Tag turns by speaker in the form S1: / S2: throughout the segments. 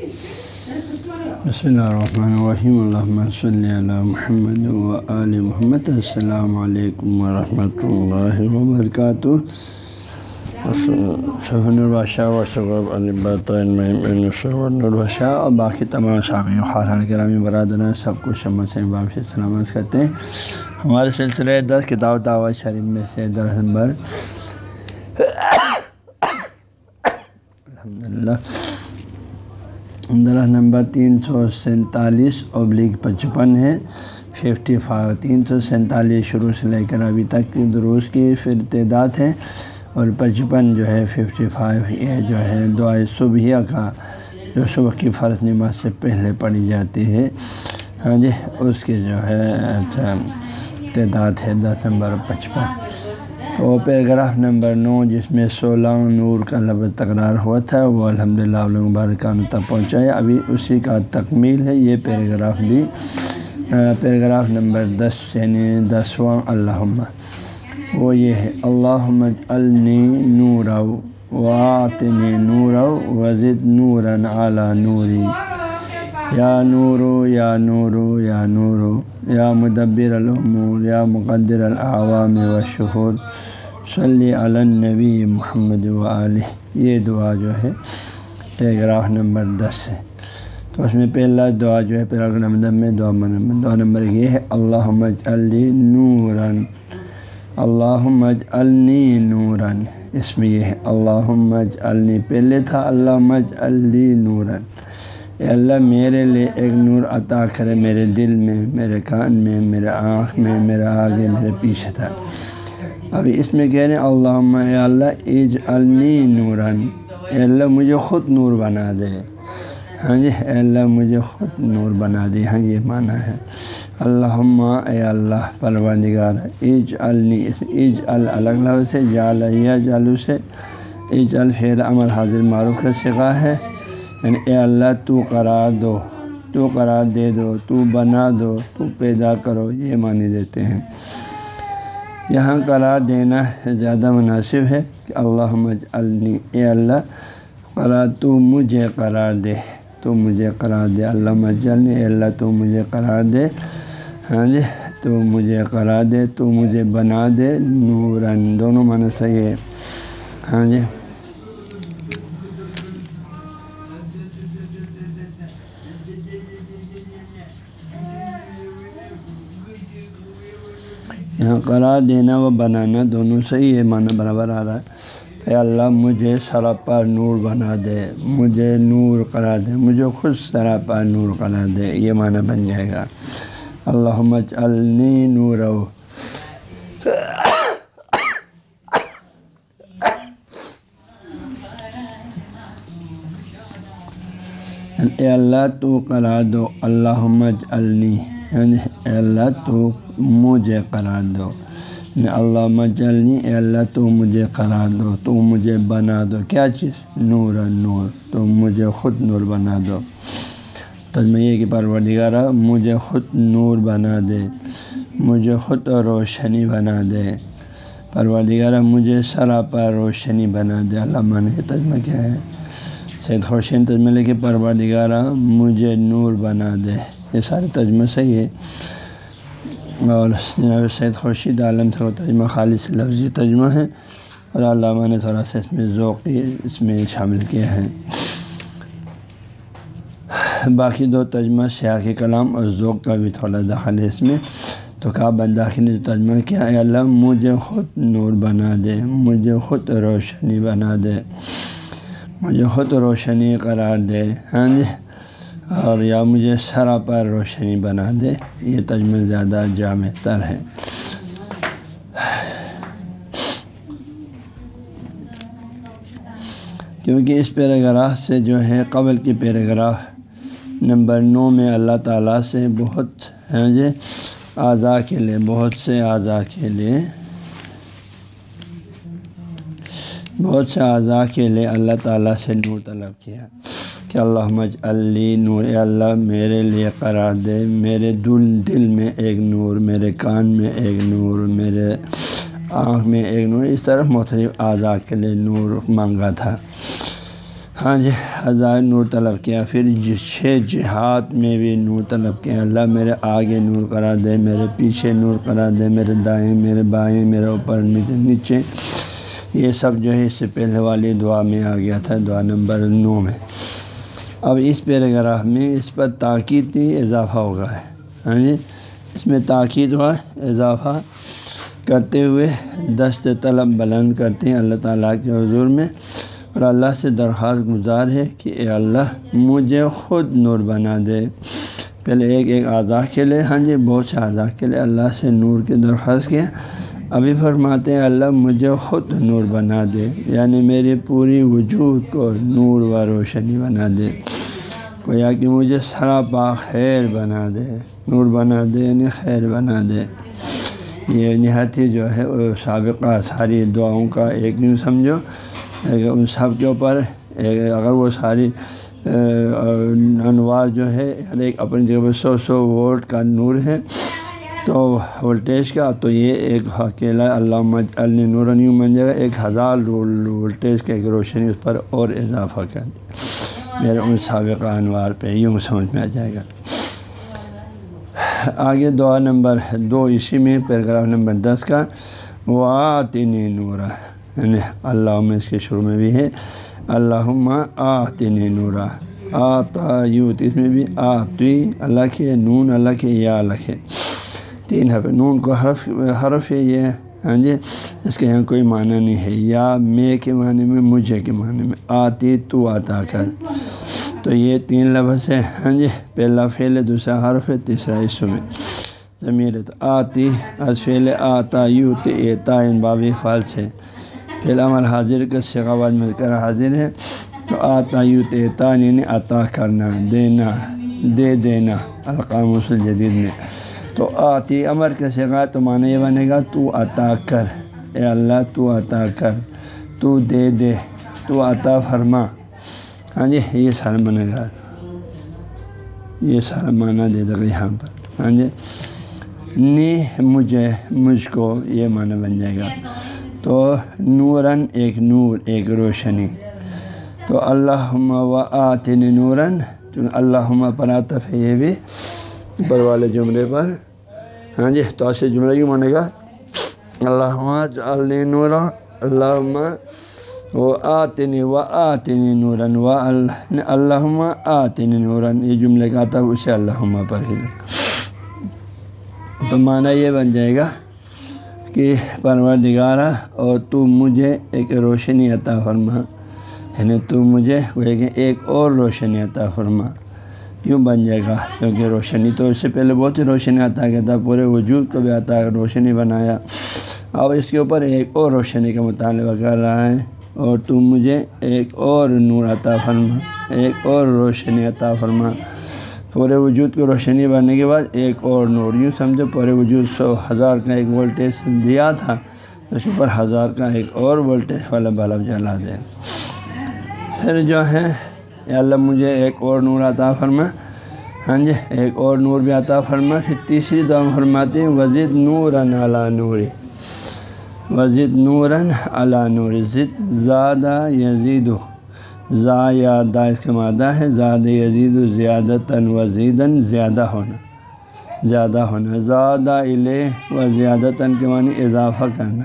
S1: بسم اللہ الرحمن الرحیم الحمۃ صلی اللہ محمد و علیہ محمد السلام علیکم ورحمۃ اللہ وبرکاتہ البادشاہ اور باقی تمام سابق خارحان کرامی برادران سب کو شمت سے واپسی سلامت کرتے ہیں ہمارے سلسلے دس کتاب دعوت شریف میں سے درس نمبر الحمد للہ درس نمبر تین سو سینتالیس ابلیغ پچپن ہے ففٹی فائیو تین سو سینتالیس شروع سے لے کر ابھی تک دروس کی پھر تعداد ہے اور پچپن جو ہے، ففٹی فائیو یہ جو ہے، دعائے صبحیہ کا جو صبح کی فرض نماز سے پہلے پڑھی جاتی ہے۔ ہاں جی اس کی جو ہے اچھا تعداد ہے، دس نمبر پچپن۔ وہ پیراگراف نمبر نو، جس میں سولہ نور کا لفظ تکرار ہوا تھا، وہ الحمد للہ علوم تک پہنچا ہے ابھی اسی کا تکمیل ہے، یہ پیراگراف بھی۔ پیراگراف نمبر دس یعنی دسواں اللّہ وہ یہ ہے اللہ النی نور واطن نور وزد نوراً اعلیٰ نوری۔ یا نورو یا نورو یا نورو۔ یا مدبر العمور یا مقدر العوام و شہور صلی النبی محمد و علیہ یہ دعا جو ہے، پیراگراف نمبر دس ہے۔ تو اس میں پہلا دعا جو ہے، پیراگراف نمبر میں دعا نمبر دعا نمبر یہ ہے اللہ علی نوراً۔ اللہ مج النی نوراً۔ اس میں یہ ہے اللہ مج النی پہلے تھا اللہ مج علی نوراً۔ اے اللہ، میرے لیے ایک نور عطا کرے، میرے دل میں، میرے کان میں، میرے آنکھ میں، میرے آگے، میرے پیچھے تھا ابھی اس میں کہہ رہے ہیں اللہ اے اللہ ایج النی نوراً۔ اے اللہ، مجھے خود نور بنا دے۔ ہاں جی اے اللہ، مجھے خود نور بنا دے۔ ہاں جی، یہ معنی ہے۔ اللہ اے اللہ، پروردگار ایج النی اس ایج الگ لفظ سے جال یا جالو سے ایج الفیر عمل حاضر معروف کا سگا ہے۔ یعنی اے اللہ، تو قرار دو، تو قرار دے دو، تو بنا دو، تو پیدا کرو۔ یہ معنی دیتے ہیں۔ یہاں قرار دینا زیادہ مناسب ہے کہ اللہ النی اے اللہ، قرار تو مجھے قرار دے، تو مجھے قرار دے۔ اللہ مجلنی اے اللہ، تو مجھے قرار دے۔ ہاں جی تو مجھے قرار دے، تو مجھے بنا دے۔ نوراً دونوں معنی صحیح ہے۔ ہاں جی۔ یہاں قرار دینا و بنانا دونوں صحیح ہے، معنی برابر آ رہا ہے۔ کہ اللہ، مجھے سراپا نور بنا دے، مجھے نور قرار دے، مجھے خود سراپا نور قرار دے، یہ معنی بن جائے گا۔ اللہ النی نور اے اللہ، تو قرار دو۔ اللہ النی یعنی اے اللہ تو مجھے قرار دو۔ یعنی اللہ مجلنی اے اللہ تو مجھے قرار دو، تو مجھے بنا دو۔ کیا چیز؟ نور نور۔ تو مجھے خود نور بنا دو۔ تجمہ یہ کہ پروردگارہ، مجھے خود نور بنا دے۔ مجھے خود روشنی بنا دے۔ پروردگارہ، مجھے سراپا روشنی بنا دے۔ اللہ من تجمہ کیا ہے؟ سید خوشین تجمہ لے کے پروردگارہ، مجھے نور بنا دے۔ یہ سارے تجمہ صحیح ہے اور جناب سید خورشید عالم سے وہ تجمہ خالص لفظی تجمہ ہے اور علامہ نے تھوڑا سا اس میں ذوقی اس میں شامل کیا ہے باقی دو تجمہ سیاہ کے کلام اور ذوق کا بھی تھوڑا داخل ہے اس میں۔ تو کہا بنداخی نے جو تجمہ کیا اے اللہ، مجھے خود نور بنا دے، مجھے خود روشنی بنا دے، مجھے خود روشنی قرار دے۔ ہاں جی۔ اور یا مجھے سراپا روشنی بنا دے، یہ تجمہ زیادہ جامع تر ہے۔ کیونکہ اس پیراگراف سے جو ہے، قبل کی پیراگراف نمبر نو میں اللہ تعالیٰ سے بہت ہیں جی اعضاء کے لیے، بہت سے اعضاء کے لیے۔ بہت سے اعضاء کے لیے اللہ تعالیٰ سے نور طلب کیا۔ کہ اللہ مج علی نور اللہ میرے لیے قرار دے، میرے دل دل میں ایک نور، میرے کان میں ایک نور، میرے آنکھ میں ایک نور۔ اس طرح مختلف اعضاء کے لیے نور مانگا تھا۔ ہاں جی ہزار نور طلب کیا۔ پھر چھ جہاد میں بھی نور طلب کیا، اللہ میرے آگے نور کرا دے، میرے پیچھے نور کرا دے، میرے دائیں، میرے بائیں، میرے اوپر، میرے نیچے۔ یہ سب جو ہے اس سے پہلے والی دعا میں آ گیا تھا، دعا نمبر نو میں۔ اب اس پیراگراف میں اس پر تاکید اضافہ ہوگا ہے۔ ہاں جی؟ اس میں تاکید ہوا، اضافہ کرتے ہوئے دست طلب بلند کرتے ہیں اللہ تعالیٰ کے حضور میں۔ اور اللہ سے درخواست گزار ہے کہ اے اللہ، مجھے خود نور بنا دے۔ پہلے ایک ایک اعضاء کے لیے ہاں جی بہت سے اعضاء کے لیے اللہ سے نور کی درخواست کیا ابھی فرماتے ہیں، اللہ مجھے خود نور بنا دے۔ یعنی میری پوری وجود کو نور و روشنی بنا دے۔ گویا کہ مجھے سراپا خیر بنا دے۔ نور بنا دے یعنی خیر بنا دے۔ یہ نہایت ہی جو ہے سابقہ ساری دعاؤں کا ایک نہیں سمجھو۔ ان سب کے اوپر، اگر وہ ساری انوار جو ہے ہر ایک اپنی جگہ پہ سو سو وولٹ کا نور ہے۔ تو وولٹیج کا، تو یہ ایک اکیلا اللہ نور نیو بن جائے گا۔ ایک ہزار وولٹیج کا ایک روشنی اس پر اور اضافہ کر دے میرے ان سابقہ انوار پہ یوں سمجھ میں آ جائے گا۔ آگے دعا نمبر دو، اسی میں پیراگراف نمبر دس کا۔ واطن نورا یعنی اللہ میں اس کے شروع میں بھی ہے۔ اللہ آتن نورا آتا یوت اس میں بھی آتی، اللہ کے نون، اللہ کے یا لکھے تین حرف نون کو حرف حرف ہے یہ ہاں جی اس کے یہاں کوئی معنی نہیں ہے۔ یا، میں کے معنی میں، مجھے کے معنی میں۔ آتی تو آتا کر۔ تو یہ تین لفظ ہے ہاں جی۔ پہلا فعل ہے، دوسرا حرف ہے، تیسرا اس میں۔ ضمیر ہے تو آتی، از فعل آتا یو تعین بابی فالس ہے۔ فعل عمل حاضر کا شکاواد مل کر حاضر ہے۔ تو آتا یو تعین یعنی عطا کرنا، دینا، دے دینا القام جدید میں۔ تو آتی امر کے سگا تو معنی یہ بنے گا، تو عطا کر۔ اے اللہ، تو عطا کر۔ تو دے دے۔ تو عطا فرما۔ ہاں جی یہ سارا مانا گا۔ یہ سارا معنی دے دے گا یہاں پر۔ ہاں جی نی مجھے، مجھ کو یہ معنی بن جائے گا۔ تو نوراً ایک نور، ایک روشنی۔ تو اللہ و آتن نوراً چونکہ اللہ پر آتف ہے یہ بھی۔ اوپر والے جملے پر۔ ہاں جی تو ایسے جملے کیوں مانے گا۔ اللہ نورا اللہ و آتنی و آتنی نوراً و اللہ آتنی نوراً۔ یہ جملے کا تب اسے اللہ پر ہی۔ تو معنی یہ بن جائے گا کہ پروردگارہ، اور تو مجھے ایک روشنی عطا فرما۔ یعنی تو مجھے ایک اور روشنی عطا فرما۔ یوں بن جائے گا، کیونکہ روشنی تو اس سے پہلے بہت ہی روشنی عطا کیا تھا پورے وجود کو بھی عطا روشنی بنایا۔ اب اس کے اوپر ایک اور روشنی کا مطالبہ کر رہا ہے، اور تم مجھے ایک اور نور عطا فرما، ایک اور روشنی عطا فرما۔ پورے وجود کو روشنی بننے کے بعد ایک اور نور۔ یوں سمجھو، پورے وجود سو ہزار کا ایک وولٹیج دیا تھا، اس کے اوپر ہزار کا ایک اور وولٹیج والا بلب جلا دیں پھر جو ہے اللہ مجھے ایک اور نور عطا فرما ہاں جی ایک اور نور بھی عطا فرما پھر تیسری دعا فرماتے ہیں، وزد نور علا نوری وزد نوراً علا نور۔ ضد زیادہ یزید۔ و زا یادہ اس کا مادہ ہے زیادہ یزید و زیادہ تن وزیدن زیادہ ہونا۔ زیادہ ہونا۔ زیادہ الہ و زیادہ تن کے معنی اضافہ کرنا۔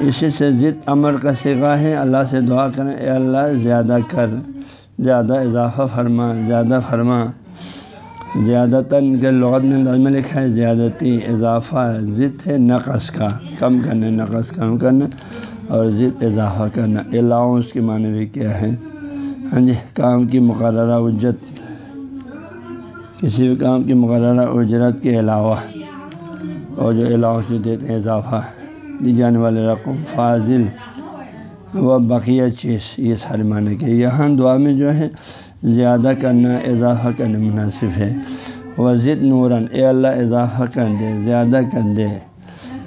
S1: اسی سے ضد عمر کا سگا ہے، اللہ سے دعا کریں اے اللہ زیادہ کر۔ زیادہ اضافہ فرما زیادہ فرما۔ زیادہ تر کے لغت میں انداز میں لکھا ہے، زیادتی اضافہ ضد ہے، نقص کا۔ کم کرنا، نقص کم کرنا اور ضد اضافہ کرنا۔ الاؤنس کے معنی بھی کیا ہے ہاں جی کام کی مقررہ اجرت۔ کسی بھی کام کی مقررہ اجرت کے علاوہ اور جو الاؤنس جو دیتے ہیں، اضافہ۔ دی جانے والے رقم فاضل۔ و بقیہ چیز، یہ سارے معنی کے یہاں دعا میں جو ہے، زیادہ کرنا، اضافہ کرنا مناسب ہے۔ وزد نوراً اے اللہ اضافہ کر دے، زیادہ کر دے۔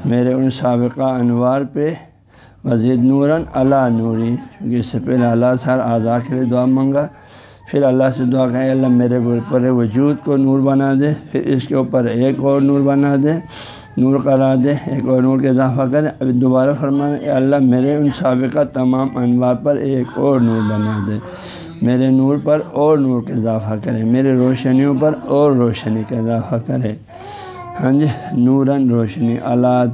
S1: میرے ان سابقہ انوار پہ وزید نوراً اللہ نوری۔ کیونکہ اس سے پہلے اللہ سر اعضاء کے لیے دعا منگا پھر اللہ سے دعا کہ اللہ میرے اوپر وجود کو نور بنا دے۔ پھر اس کے اوپر ایک اور نور بنا دے۔ نور قرار دے، ایک اور نور کا اضافہ کرے ابھی دوبارہ فرمائے اے اللہ، میرے ان سابقہ تمام انوار پر ایک اور نور بنا دے۔ میرے نور پر اور نور کا اضافہ کرے میرے روشنیوں پر اور روشنی کا اضافہ کرے ہاں جی نوراً روشنی، آلات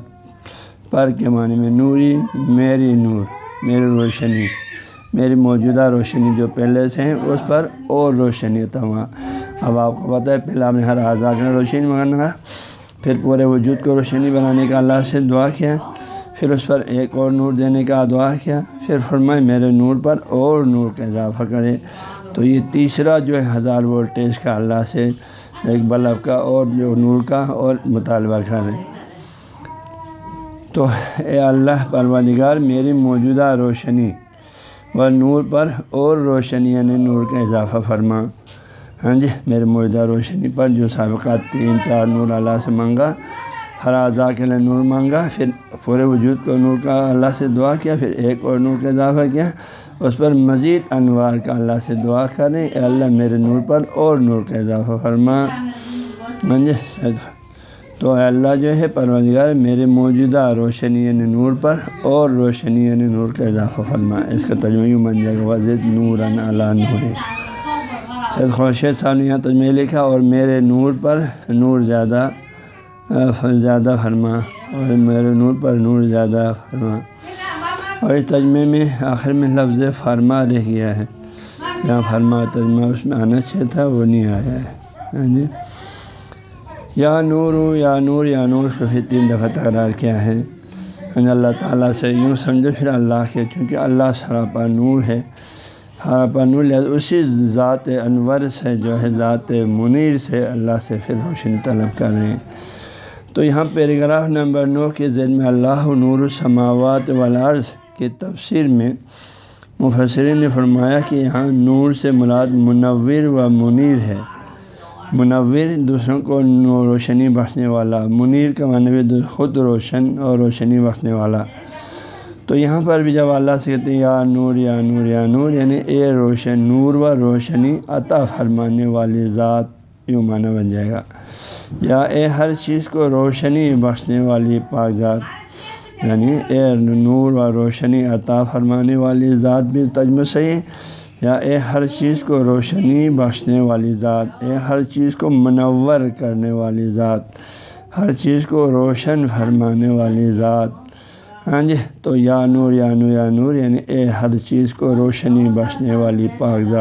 S1: پر کے معنی میں نوری، میری نور، میری روشنی، میری موجودہ روشنی جو پہلے سے ہیں، اس پر اور روشنی تمام۔ اب آپ کو پتہ ہے، پہلے آپ نے ہر آزاد میں روشنی منگانا پھر پورے وجود کو روشنی بنانے کا اللہ سے دعا کیا، پھر اس پر ایک اور نور دینے کا دعا کیا، پھر فرمائے میرے نور پر اور نور کا اضافہ کرے۔ تو یہ تیسرا جو ہے ہزار وولٹیج کا اللہ سے ایک بلب کا اور جو نور کا اور مطالبہ کرے۔ تو اے اللہ پروردگار، میری موجودہ روشنی و نور پر اور روشنی یعنی نور کا اضافہ فرما۔ ہاں جی میرے موجودہ روشنی پر جو سابقہ تین چار نور، اللہ سے مانگا، ہر اعضاء کے لیے نور مانگا، پھر پورے وجود کو نور کا اللہ سے دعا کیا، پھر ایک اور نور کا اضافہ کیا۔ اس پر مزید انوار کا اللہ سے دعا کریں۔ اے اللہ، میرے نور پر اور نور کا اضافہ فرما۔ ہاں جی تو اے اللہ جو ہے، پروردگار، میرے موجودہ روشنی یعنی نور پر اور روشنی یعنی نور کا اضافہ فرما۔ اس کا تجمہ یوں بن جائے گا وزد نور اللہ نور سید خورشید صاحب نے یہاں تجمہ لکھا اور میرے نور پر نور زیادہ زیادہ فرما، اور میرے نور پر نور زیادہ فرما۔ اور اس تجمے میں آخر میں لفظ فرما رہ گیا ہے۔ یہاں فرما تجمہ اس میں آنا چاہیے تھا، وہ نہیں آیا ہے۔ ہاں جی۔ یا نور یا نور یا نور کو پھر تین دفعہ تکرار کیا ہے۔ ہاں جی، اللہ تعالیٰ سے یوں سمجھو، پھر اللہ کے، چونکہ اللہ سراپا نور ہے۔ ہراپا نور اسی ذات انور سے جو ہے، ذات منیر سے اللہ سے پھر روشنی طلب کر رہے ہیں تو یہاں پیراگراف نمبر نو کے ذریعے میں اللہ نور السماوات والارض کی تفسیر میں مفسرین نے فرمایا کہ یہاں نور سے مراد منور و منیر ہے۔ منور دوسروں کو روشنی بخشنے والا، منیر کا معنی خود روشن اور روشنی بخشنے والا۔ تو یہاں پر بھی جب اللہ سے کہتے ہیں، یا نور یا نور یا نور یعنی اے روشن نور و روشنی عطا فرمانے والی ذات یوں معنی بن جائے گا۔ یا اے ہر چیز کو روشنی بخشنے والی پاک ذات یعنی اے نور و روشنی عطا فرمانے والی ذات بھی تجمہ صحیح ہے یا اے ہر چیز کو روشنی بخشنے والی ذات، اے ہر چیز کو منور کرنے والی ذات، ہر چیز کو روشن فرمانے والی ذات۔ ہاں جی تو یا نور یا نور یا نور یعنی اے ہر چیز کو روشنی بخشنے والی پاک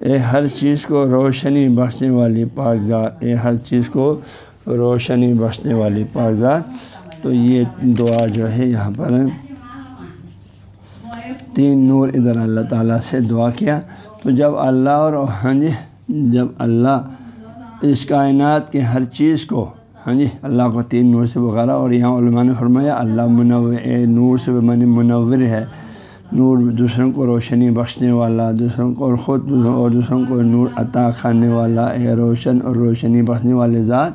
S1: اے ہر چیز کو روشنی بخشنے والی پاک اے ہر چیز کو روشنی بخشنے والی پاک تو یہ دعا جو ہے یہاں پر تین نور ادھر اللہ تعالیٰ سے دعا کیا۔ تو جب اللہ اور ہاں جی جب اللہ اس کائنات کے ہر چیز کو ہاں جی اللہ کو تین نور سے بغیرہ اور یہاں علماء نے فرمایا، اللہ منور نور سے من منور ہے۔ نور دوسروں کو روشنی بخشنے والا، دوسروں کو اور خود اور دوسروں کو نور عطا کھانے والا، اے روشن اور روشنی بخشنے والے ذات۔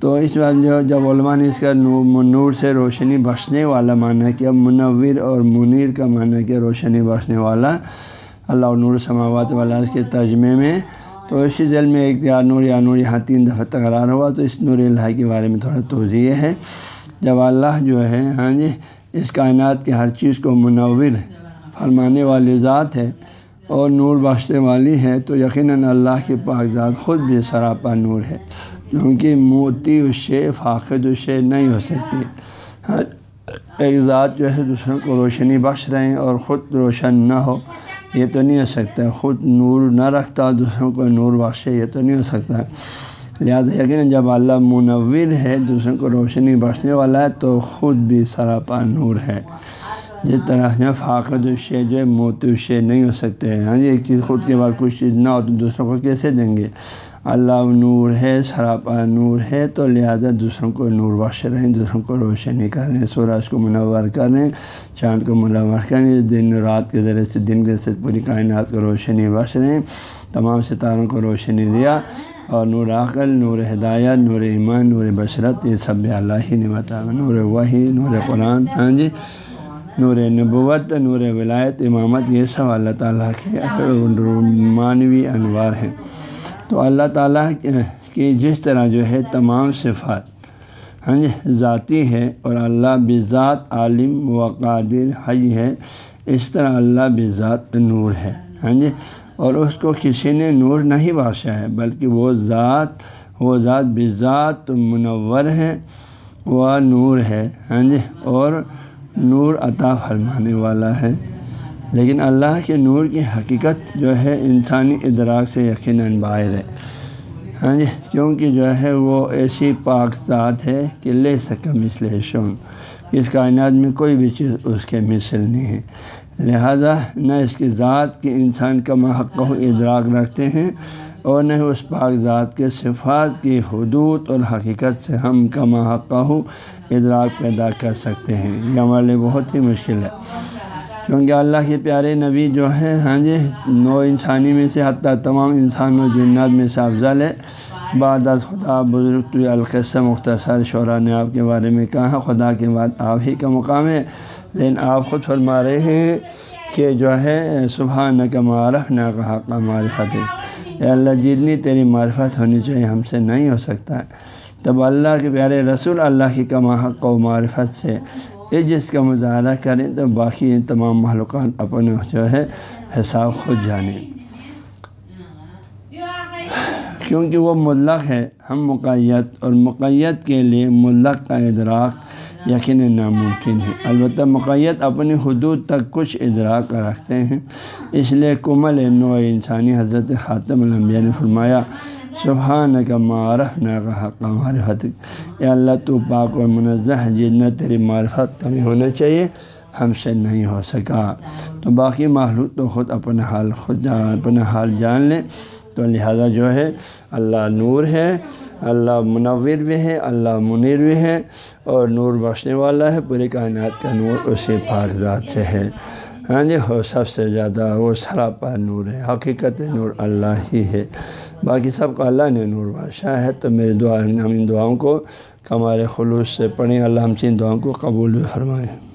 S1: تو اس بات جو جب علماء نے اس کا نور نور سے روشنی بخشنے والا معنی کیا، منور اور منیر کا معنی کیا، روشنی بخشنے والا، اللہ نور سماوات والا اس کے ترجمے میں تو اسی ذیل میں ایک یا نور یا نور یہاں تین دفعہ تکرار ہوا، تو اس نور اللہ کے بارے میں تھوڑا توضیع ہے۔ جب اللہ جو ہے ہاں جی اس کائنات کے ہر چیز کو منور فرمانے والی ذات ہے اور نور بخشنے والی ہے، تو یقیناً اللہ کے پاک ذات خود بھی سراپا نور ہے۔ کیونکہ موتی شے، فاقد شے نہیں ہو سکتی ہر ہاں، ایک ذات جو ہے، دوسروں کو روشنی بخش رہے ہیں اور خود روشن نہ ہو۔ یہ تو نہیں ہو سکتا، خود نور نہ رکھتا، دوسروں کو نور بخشے، یہ تو نہیں ہو سکتا۔ لہٰذا یقیناً جب اللہ منور ہے، دوسروں کو روشنی بخشنے والا ہے، تو خود بھی سراپا نور ہے۔ جس طرح سے فاقد الشے جو ہے موتی الشے نہیں ہو سکتے۔ ہاں جی ایک چیز خود کے بعد کچھ چیز نہ ہو تو دوسروں کو کیسے دیں گے؟ اللہ نور ہے سراپا نور ہے، تو لہٰذا دوسروں کو نور بخش رہے ہیں، دوسروں کو روشنی کر رہے ہیں سورج کو منور کر رہے ہیں، چاند کو منور کر رہے ہیں، دن رات کے ذریعے سے، دن کے سے پوری کائنات کو روشنی بخش رہے ہیں، تمام ستاروں کو روشنی دیا اور نور عقل، نور ہدایت، نور ایمان، نور بشرت، یہ سب اللہ ہی نے بتا نور وحی، نور قرآن ہاں جی نور نبوت، نور ولایت، امامت، یہ سب اللہ تعالیٰ کے معنوی انوار ہیں۔ تو اللہ تعالیٰ کی جس طرح جو ہے تمام صفات ہاں جی ذاتی ہے اور اللہ بذات عالم و قادر حی ہے، اس طرح اللہ بذات نور ہے ہاں جی اور اس کو کسی نے نور نہیں باشا ہے، بلکہ وہ ذات وہ ذات بذات منور ہے وہ نور ہے ہاں جی اور نور عطا فرمانے والا ہے۔ لیکن اللہ کے نور کی حقیقت جو ہے انسانی ادراک سے یقیناً باہر ہے۔ ہاں جی کیونکہ جو ہے وہ ایسی پاک ذات ہے کہ لے سکم اس لیے شون اس کائنات میں کوئی بھی چیز اس کے مثل نہیں ہے۔ لہذا نہ اس کی ذات کے انسان کا محق و ادراک رکھتے ہیں اور نہ اس پاک ذات کے صفات کی حدود اور حقیقت سے ہم کا محقہ ادراک پیدا کر سکتے ہیں۔ یہ ہمارے لیے بہت ہی مشکل ہے۔ کیونکہ اللہ کے پیارے نبی جو ہیں ہاں جی نو انسانی میں سے حتیٰ تمام انسان و جنات میں سے افضل ہے۔ بعد از خدا بزرگ تو القصہ مختصر شعرا نے آپ کے بارے میں کہا خدا کے بعد آپ ہی کا مقام ہے۔ لیکن آپ خود فرما رہے ہیں کہ جو ہے صبح نہ کا معرف نہ کہا کا معرفت اے اللہ، جتنی تیری معرفت ہونی چاہیے، ہم سے نہیں ہو سکتا۔ ہے تب اللہ کے پیارے رسول اللہ کی کما حق و معرفت سے یہ جس کا مظاہرہ کریں تو باقی تمام معلومات اپنے جو ہے حساب خود جانیں۔ کیونکہ وہ ملق ہے، ہم مقیت اور مقیت کے لیے ملق کا ادراک یقین ناممکن ہے۔ البتہ مقیت اپنی حدود تک کچھ ادراک رکھتے ہیں۔ اس لیے کمل نو انسانی حضرت خاتم الانبیاء نے فرمایا سبحان کا معرف نہ کہا کا معرفت اے اللہ تو پاک و منظہ جتنا تیری معرفت کمی ہونا چاہیے، ہم سے نہیں ہو سکا۔ تو باقی معلوم تو خود اپنا حال، خود جان اپنا حال جان لیں تو لہذا جو ہے، اللہ نور ہے، اللہ منور بھی ہے، اللہ منیر بھی ہے۔ اور نور بخشنے والا ہے پوری کائنات کا نور اسی پاک ذات سے ہے۔ ہاں جی ہو سب سے زیادہ، وہ سراپا نور ہے، حقیقت نور اللہ ہی ہے۔ باقی سب کا اللہ نے نور بادشاہ ہے، تو میرے دعا، ہم ان دعاؤں کو ہمارے خلوص سے پڑھیں۔ اللہ ہم سے ان دعاؤں کو قبول بھی فرمائیں